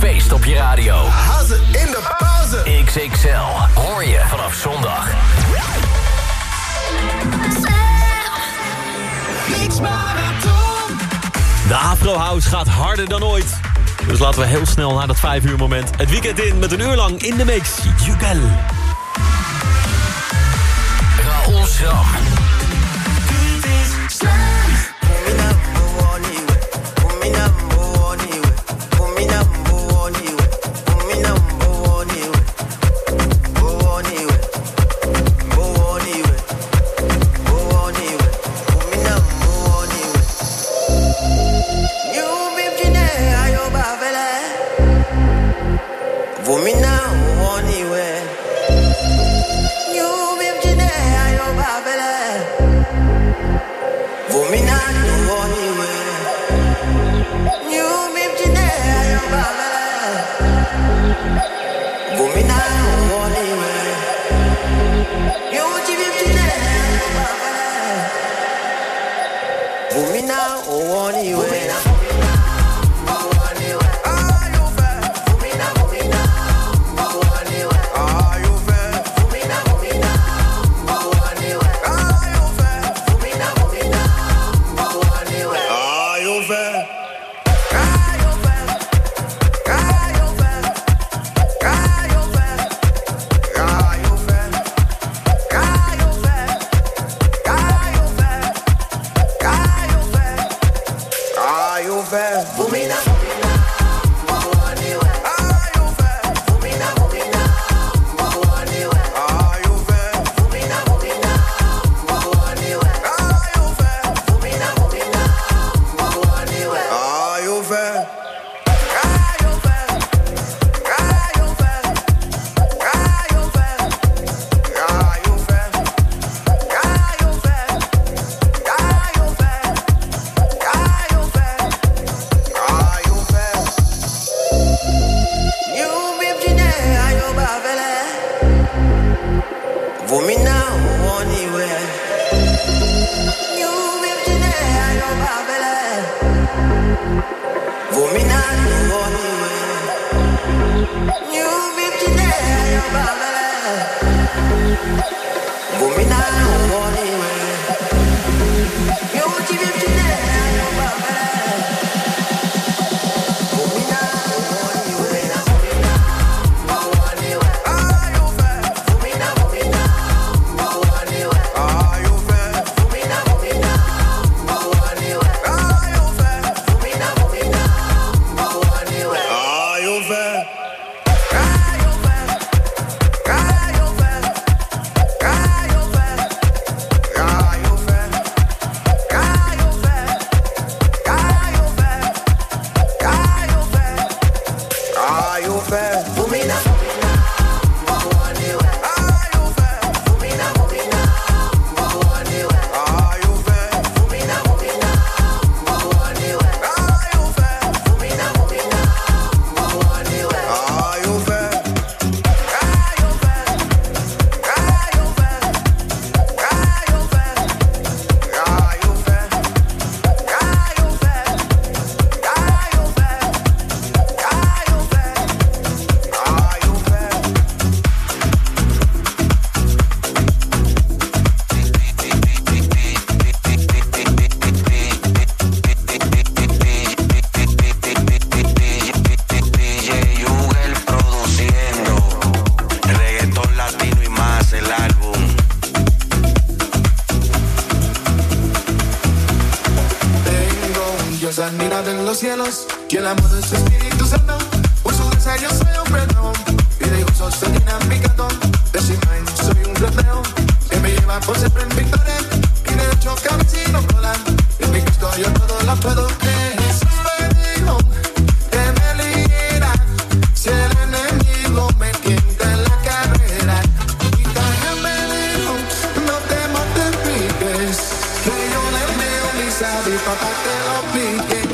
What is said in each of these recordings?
feest op je radio. Hazen in de pauze. XXL hoor je vanaf zondag. De Afro House gaat harder dan ooit. Dus laten we heel snel naar dat 5 uur moment het weekend in met een uur lang in de mix. Jugel. Raoul Schram. If I back then yeah.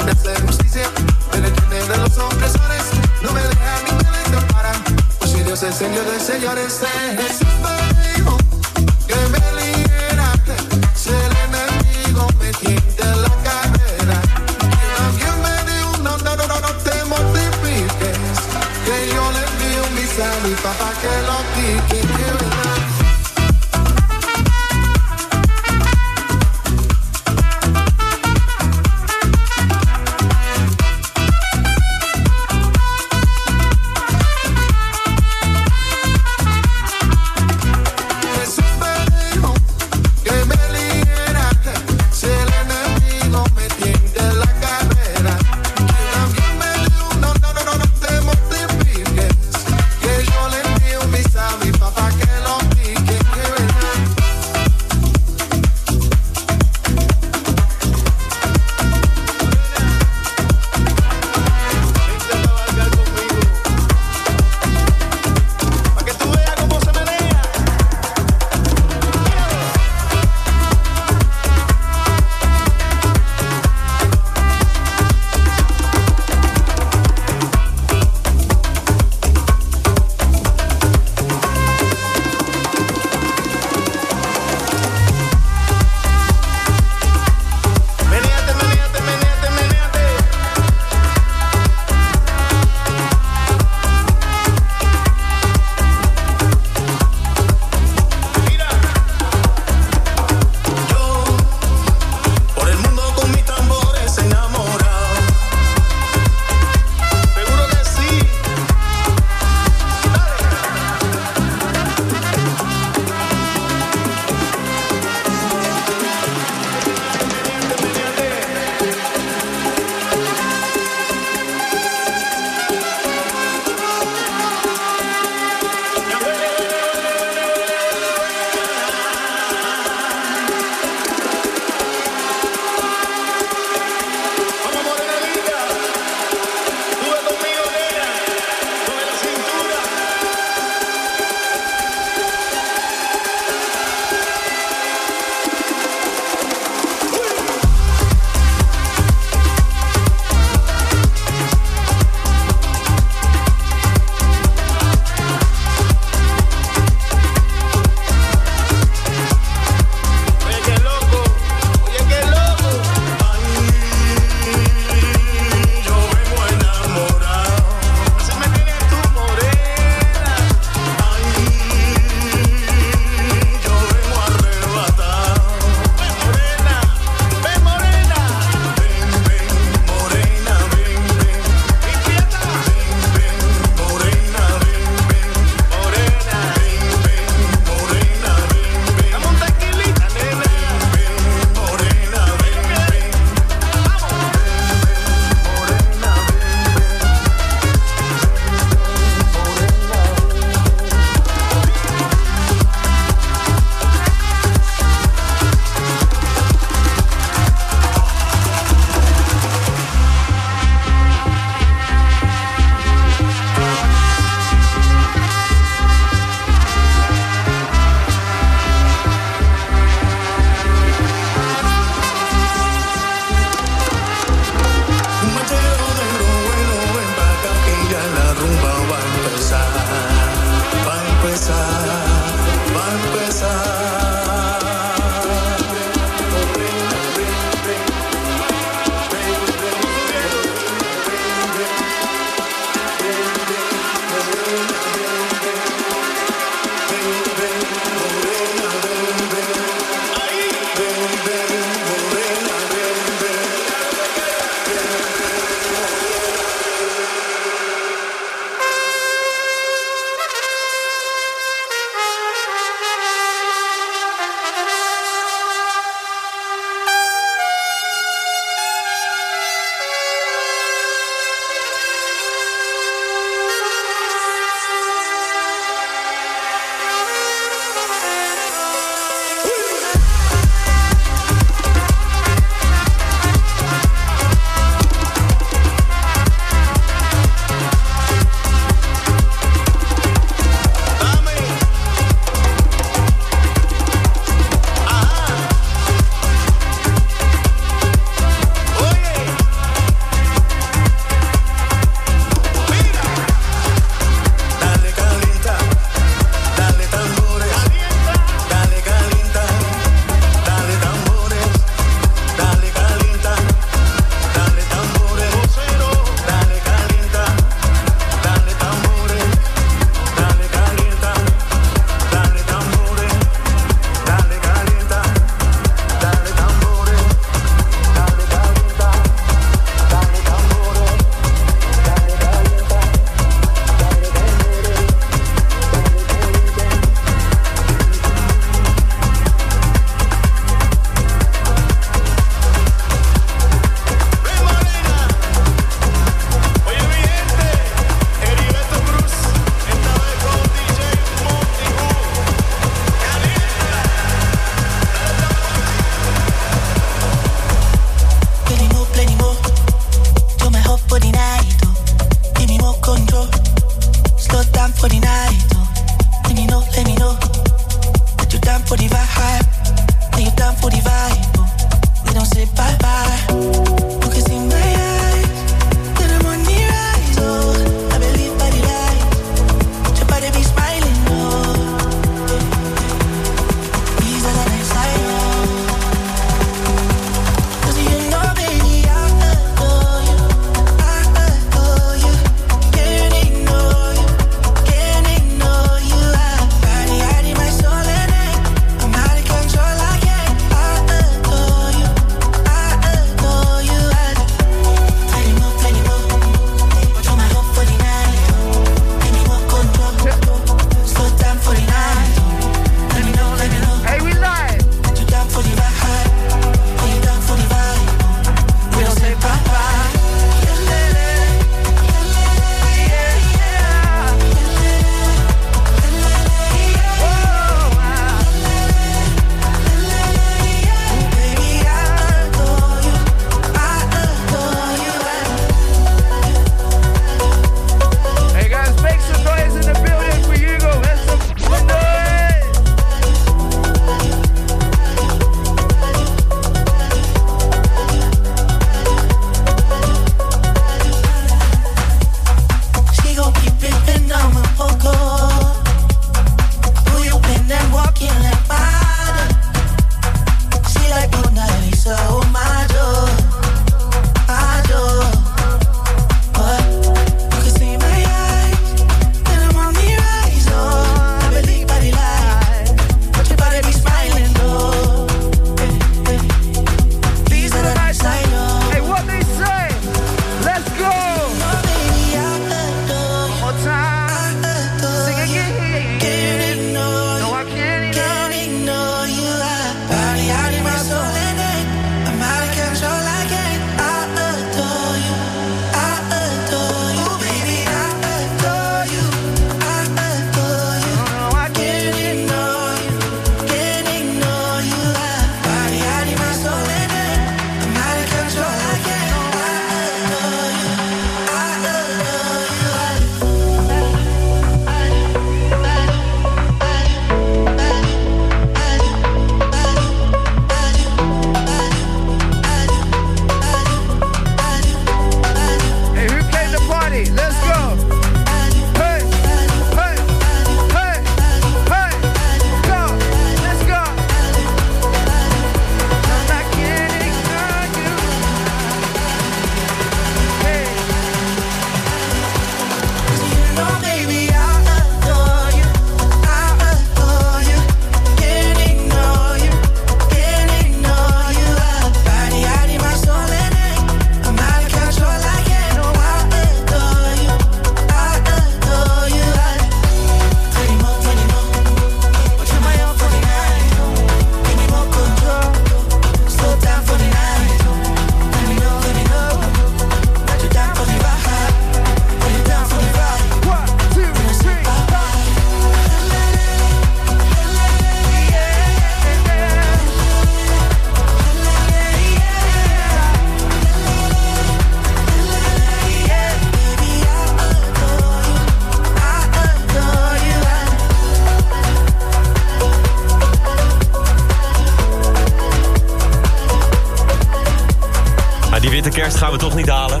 Gaan we toch niet halen.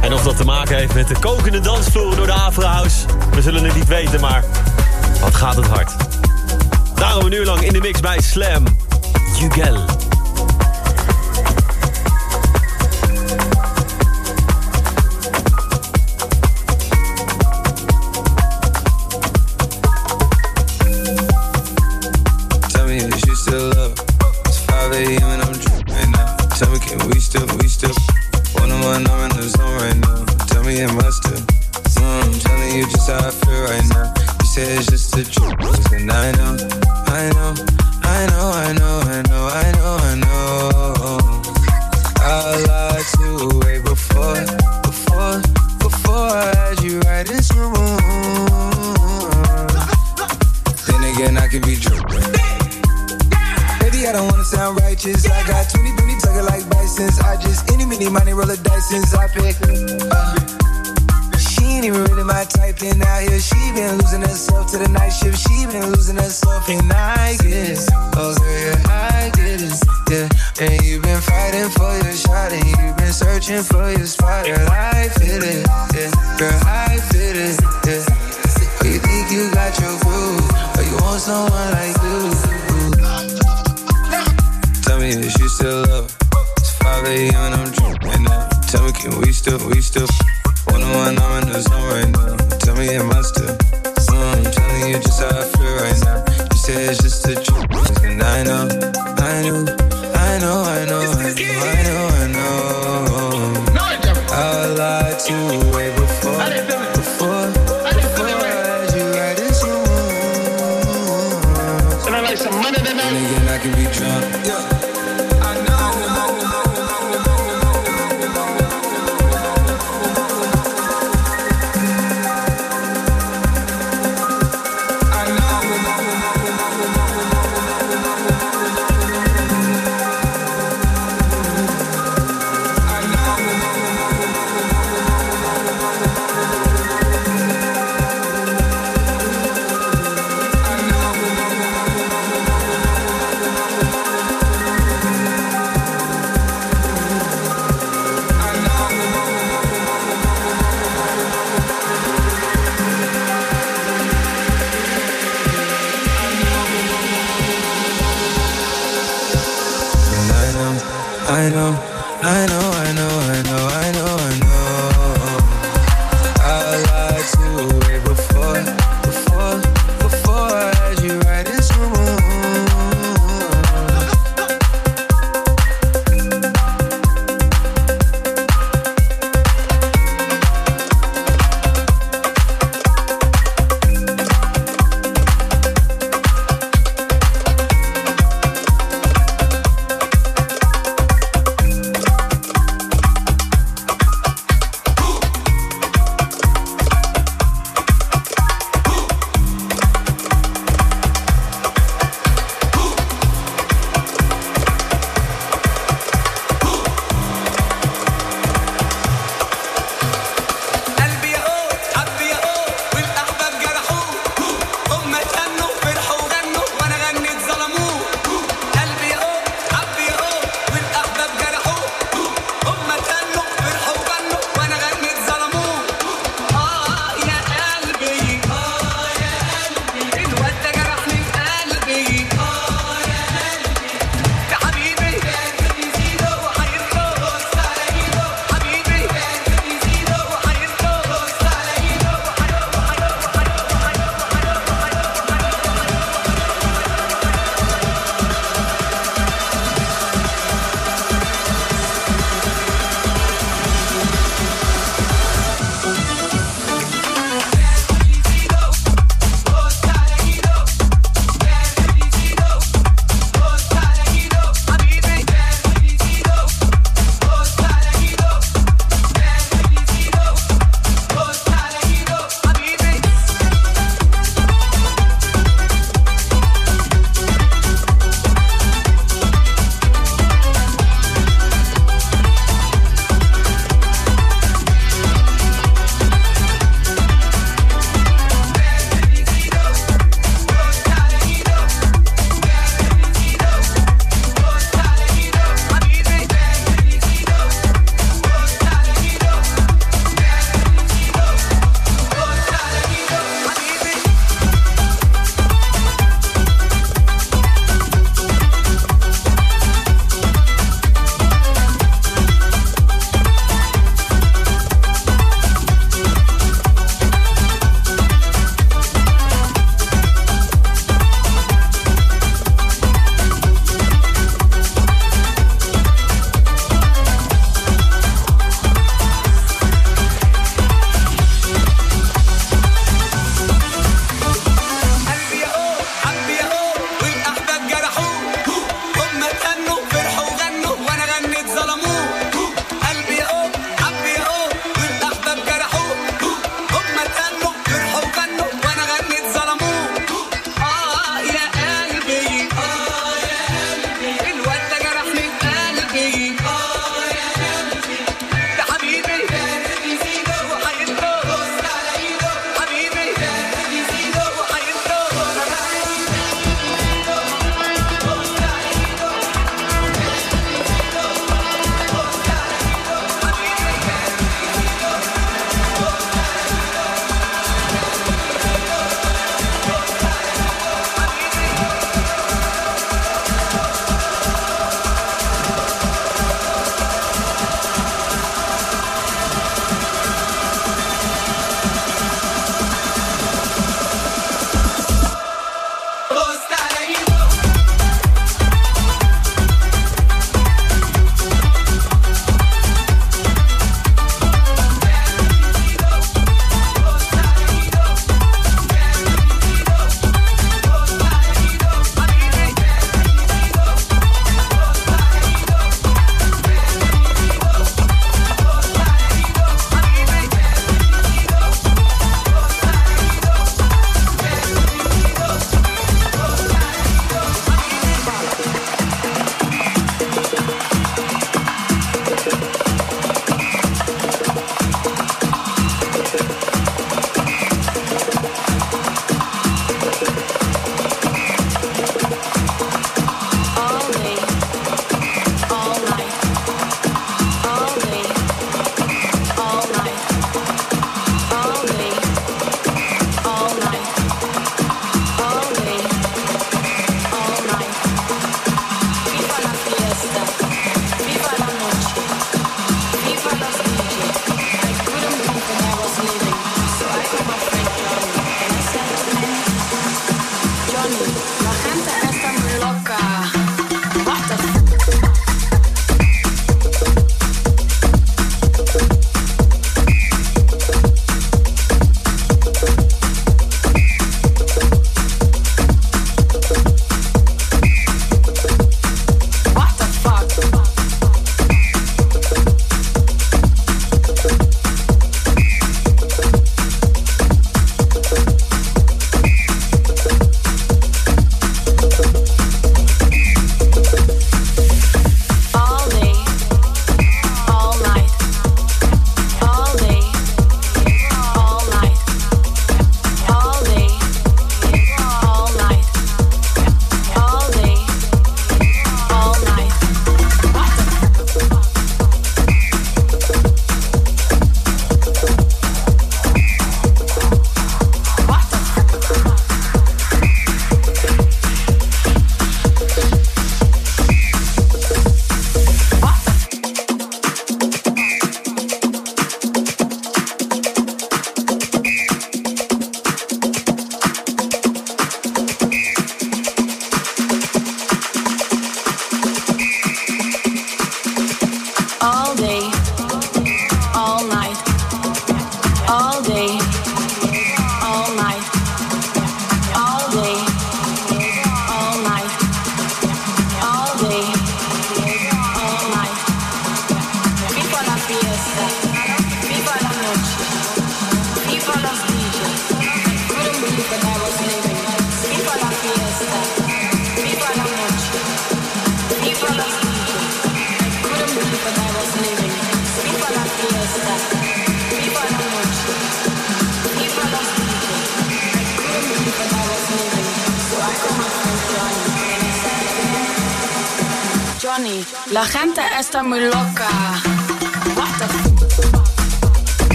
En of dat te maken heeft met de kokende dansvloer door de Afro House... we zullen het niet weten, maar wat gaat het hard. Daarom een uur lang in de mix bij Slam. Jugel. I still? Mm, I'm telling you just how I feel right now. You say it's just a joke, and I know, I know, I know, I know, I know, I know, I know. I lied to way before, before, before I had you right in some Then again, I can be drunk. I don't wanna sound righteous. I got 20 booty tucker like Bison's. I just any mini money roll a dice since I picked. Uh, ain't even really my type. Then out here, she been losing herself to the night shift. She been losing herself, and I get. Oh, girl, yeah, I get it. Yeah, and you've been fighting for your shot, and you've been searching for your spot. Girl, I feel it. Yeah, girl, I feel it. Yeah. You think you got your groove, but you want someone like you. Tell me is you still love? It's 5 a.m. and I'm drunk now. Tell me, can we still, we still? One on one, I'm in the zone right now. Tell me, I'm telling you just how I feel right now. You say it's just I know, I know,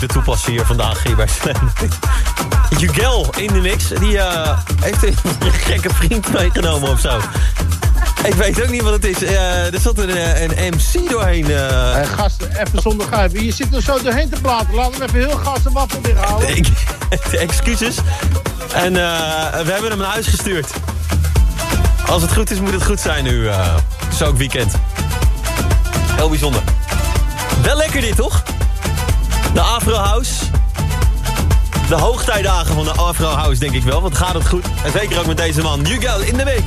moeten toepassen hier vandaag hier bij Slam. Jugel in de mix. Die eh, heeft een gekke vriend meegenomen of zo. Ik weet ook niet wat het is. Eh, er zat een, eh, een MC doorheen. Hey, gasten, even zonder grijpen. Je zit er zo doorheen te praten. Laat hem even heel gas en wappel weer houden. Excuses. En we hebben hem naar huis gestuurd. Als het goed is, moet het goed zijn nu. zo ook weekend. Heel bijzonder. Wel lekker dit, toch? De Afro House. De hoogtijdagen van de Afro House, denk ik wel. Want gaat het goed. En zeker ook met deze man. You go in the mix.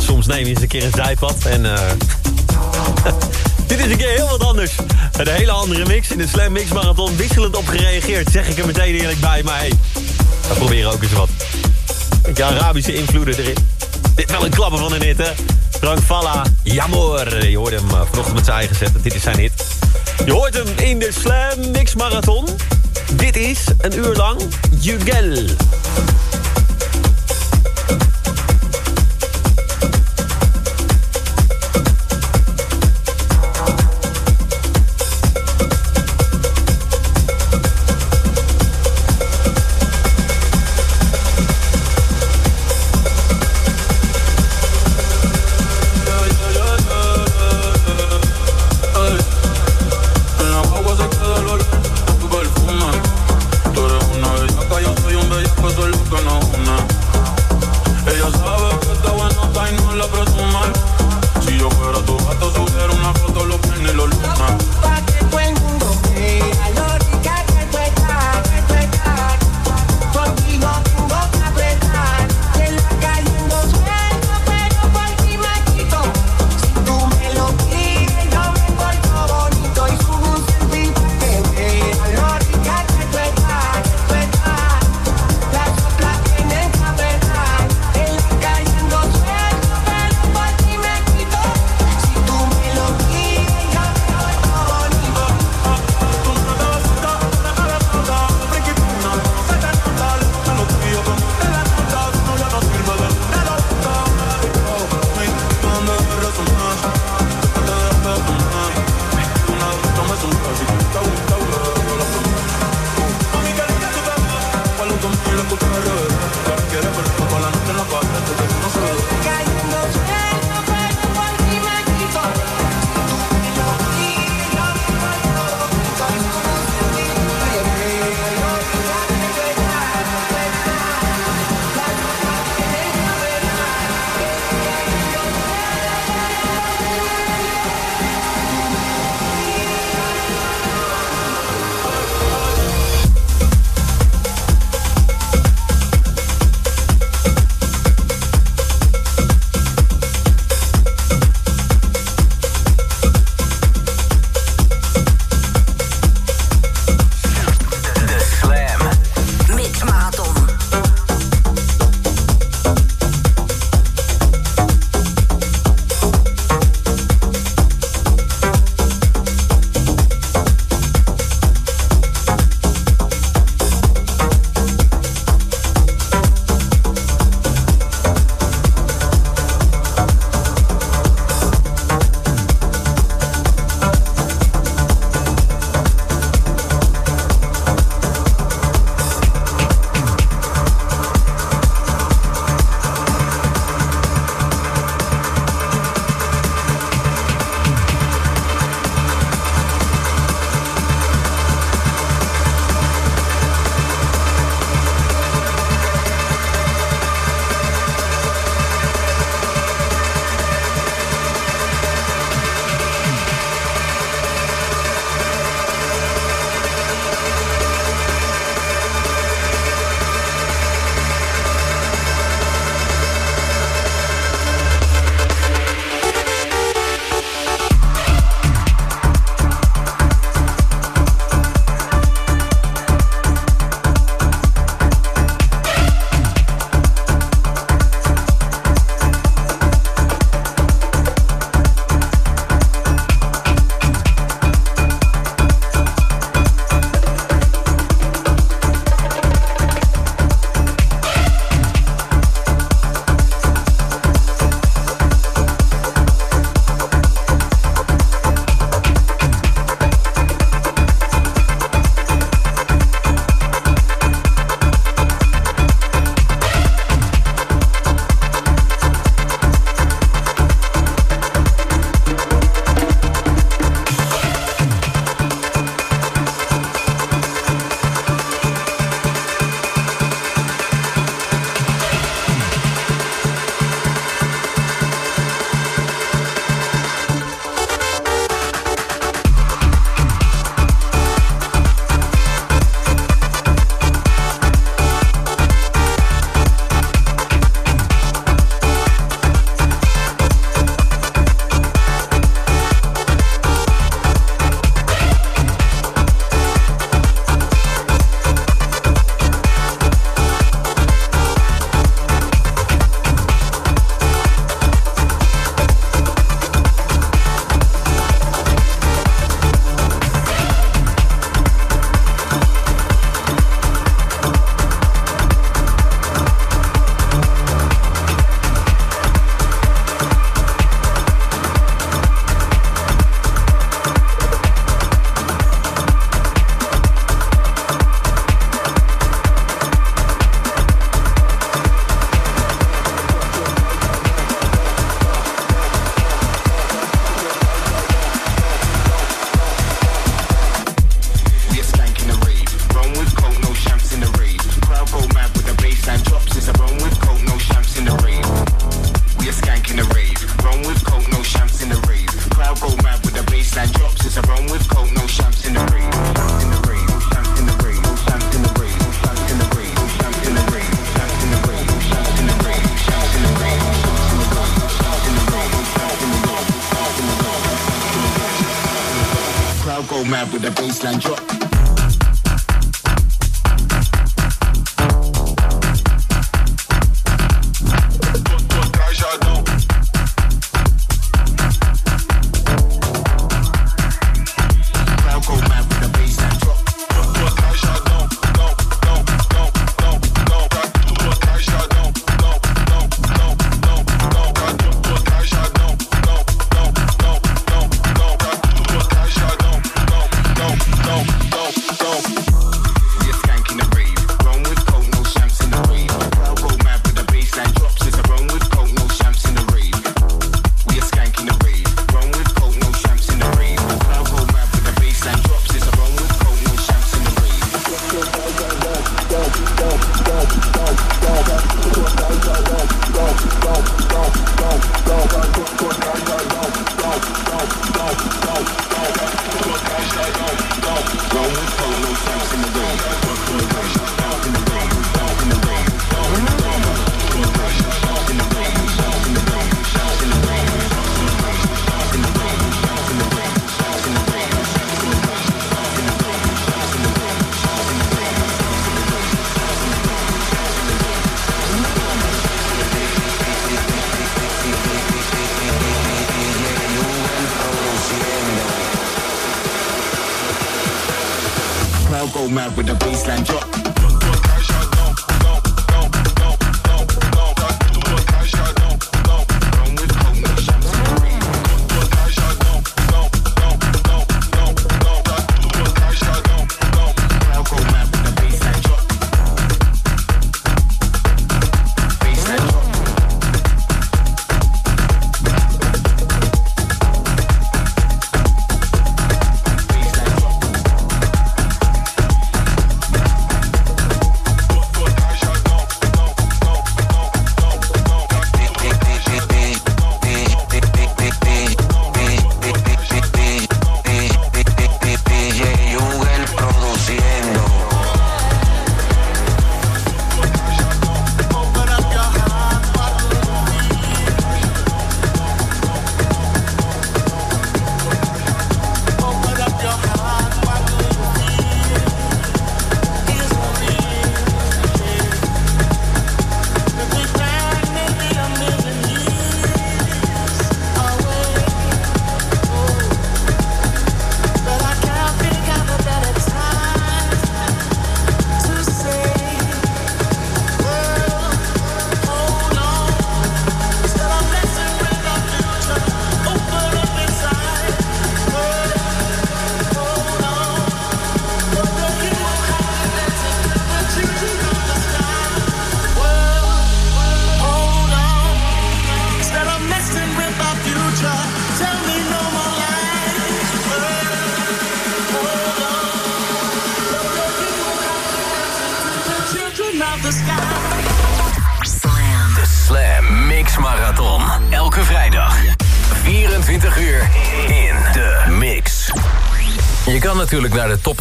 Soms neem je eens een keer een zijpad en... eh, Dit is een keer heel wat anders. Een hele andere mix in de Slam Mix Marathon. Wisselend op gereageerd, zeg ik er meteen eerlijk bij. Maar hey, we proberen ook eens wat. Beetje Arabische invloeden erin. Dit wel een klapper van een hit, hè? Frank Falla, Jamor. Je hoort hem eh, vanochtend met zijn eigen set. Dit is zijn hit. Je hoort hem in de Slam Mix Marathon. Dit is een uur lang Jugel.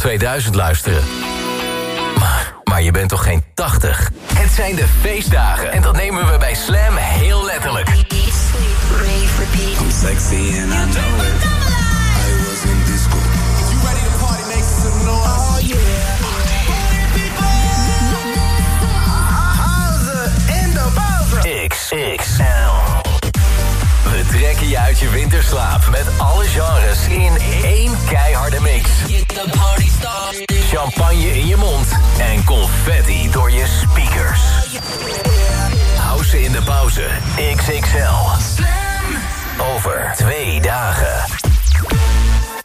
2000 luisteren.